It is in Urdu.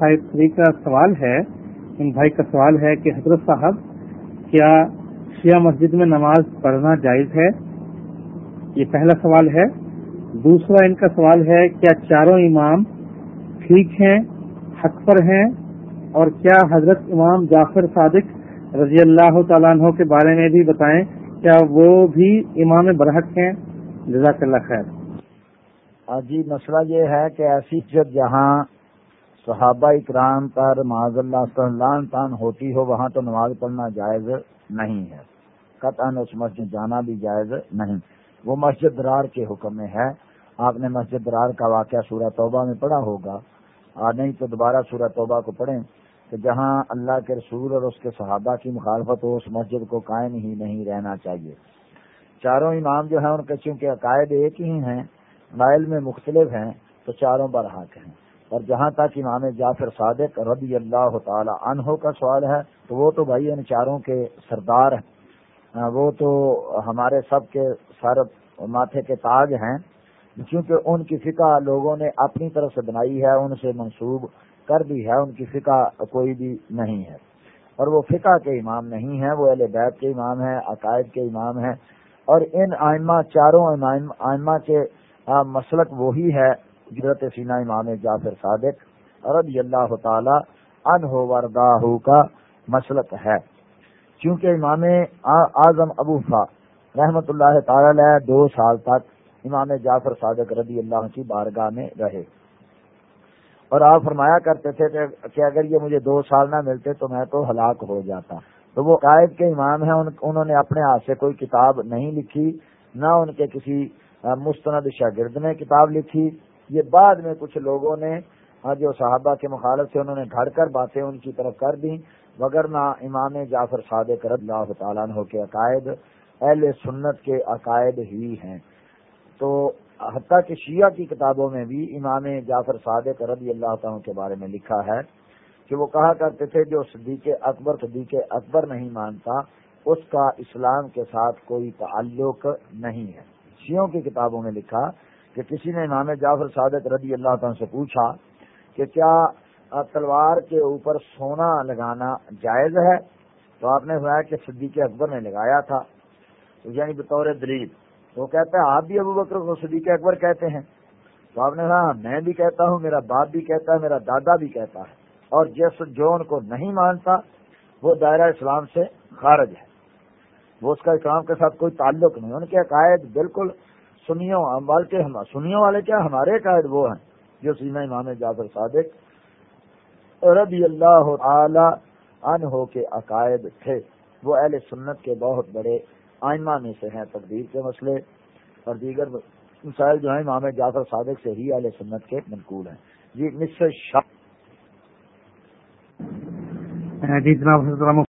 فائیو تھری کا سوال ہے، ان بھائی کا سوال ہے کہ حضرت صاحب، کیا شیعہ مسجد میں نماز پڑھنا جائز ہے؟ یہ پہلا سوال ہے۔ دوسرا ان کا سوال ہے، کیا چاروں امام ٹھیک ہیں، حق پر ہیں؟ اور کیا حضرت امام جعفر صادق رضی اللہ تعالیٰ عنہ کے بارے میں بھی بتائیں، کیا وہ بھی امام برحق ہیں؟ جزاک اللہ خیر۔ جی مسئلہ یہ ہے کہ ایسی جب جہاں صحابہ اکرام پر معذ اللہ صلی تان ہوتی ہو، وہاں تو نماز پڑھنا جائز نہیں ہے۔ قطع اس مسجد جانا بھی جائز نہیں۔ وہ مسجد درار کے حکم میں ہے۔ آپ نے مسجد درار کا واقعہ سورہ توبہ میں پڑھا ہوگا۔ اور نہیں تو دوبارہ سورہ توبہ کو پڑھیں کہ جہاں اللہ کے رسول اور اس کے صحابہ کی مخالفت ہو، اس مسجد کو قائم ہی نہیں رہنا چاہیے۔ چاروں امام جو ہیں، ان کے چونکہ عقائد ایک ہی ہیں لائل میں مختلف ہیں، تو چاروں برحق ہیں۔ اور جہاں تک امام جعفر صادق رضی اللہ تعالی عنہ کا سوال ہے، تو وہ تو بھائی ان چاروں کے سردار ہیں۔ ہاں، وہ تو ہمارے سب کے سر ماتھے کے تاج ہیں۔ کیونکہ ان کی فقہ لوگوں نے اپنی طرف سے بنائی ہے، ان سے منسوب کر دی ہے، ان کی فقہ کوئی بھی نہیں ہے۔ اور وہ فقہ کے امام نہیں ہیں، وہ اہل بیت کے امام ہیں، عقائد کے امام ہیں۔ اور ان آئمہ، چاروں آئمہ کے مسلک وہی ہے جرت سینا امام جعفر صادق رضی اللہ تعالی ان ہو کا مسلک ہے۔ کیونکہ امام اعظم ابو فا رحمت اللہ تعالی دو سال تک امام جعفر صادق رضی اللہ کی بارگاہ میں رہے۔ اور آپ فرمایا کرتے تھے کہ اگر یہ مجھے دو سال نہ ملتے تو میں تو ہلاک ہو جاتا۔ تو وہ قائد کے امام ہیں انہوں نے اپنے ہاتھ سے کوئی کتاب نہیں لکھی، نہ ان کے کسی مستند شاگرد نے کتاب لکھی۔ یہ بعد میں کچھ لوگوں نے ہاں جو صحابہ کے مخالف سے انہوں نے گھڑ کر باتیں ان کی طرف کر دی مگر نہ امام جعفر صادق رضی اللہ تعالیٰ عنہ کے عقائد، اہل سنت کے عقائد ہی ہیں۔ تو حتیٰ کہ شیعہ کی کتابوں میں بھی امام جعفر صادق رضی اللہ تعالیٰ کے بارے میں لکھا ہے کہ وہ کہا کرتے تھے، جو صدیق اکبر صدیق اکبر نہیں مانتا، اس کا اسلام کے ساتھ کوئی تعلق نہیں ہے۔ شیوں کی کتابوں میں لکھا کہ کسی نے امام جعفر صادق رضی اللہ تعالیٰ سے پوچھا کہ کیا تلوار کے اوپر سونا لگانا جائز ہے؟ تو آپ نے سنا کہ صدیق اکبر نے لگایا تھا یعنی بطور دلیل۔ وہ کہتا ہے، آپ بھی ابو بکر کو صدیق اکبر کہتے ہیں۔ تو آپ نے کہا میں بھی کہتا ہوں، میرا باپ بھی کہتا ہے، میرا دادا بھی کہتا ہے۔ اور جس جو ان کو نہیں مانتا، وہ دائرہ اسلام سے خارج ہے۔ وہ اس کا اسلام کے ساتھ کوئی تعلق نہیں۔ ان کے عقائد بالکل سنیوں بلکہ ہم سنیوں والے کیا ہمارے قائد وہ ہیں جو سینا امام جعفر صادق رضی اللہ تعالی عنہ کے عقائد تھے۔ وہ اہل سنت کے بہت بڑے آئمہ میں سے ہیں۔ تقدیر کے مسئلے اور دیگر مسائل جو ہیں امام جعفر صادق سے ہی اہل سنت کے منقول ہیں۔ جی مصر شاہ جی جناب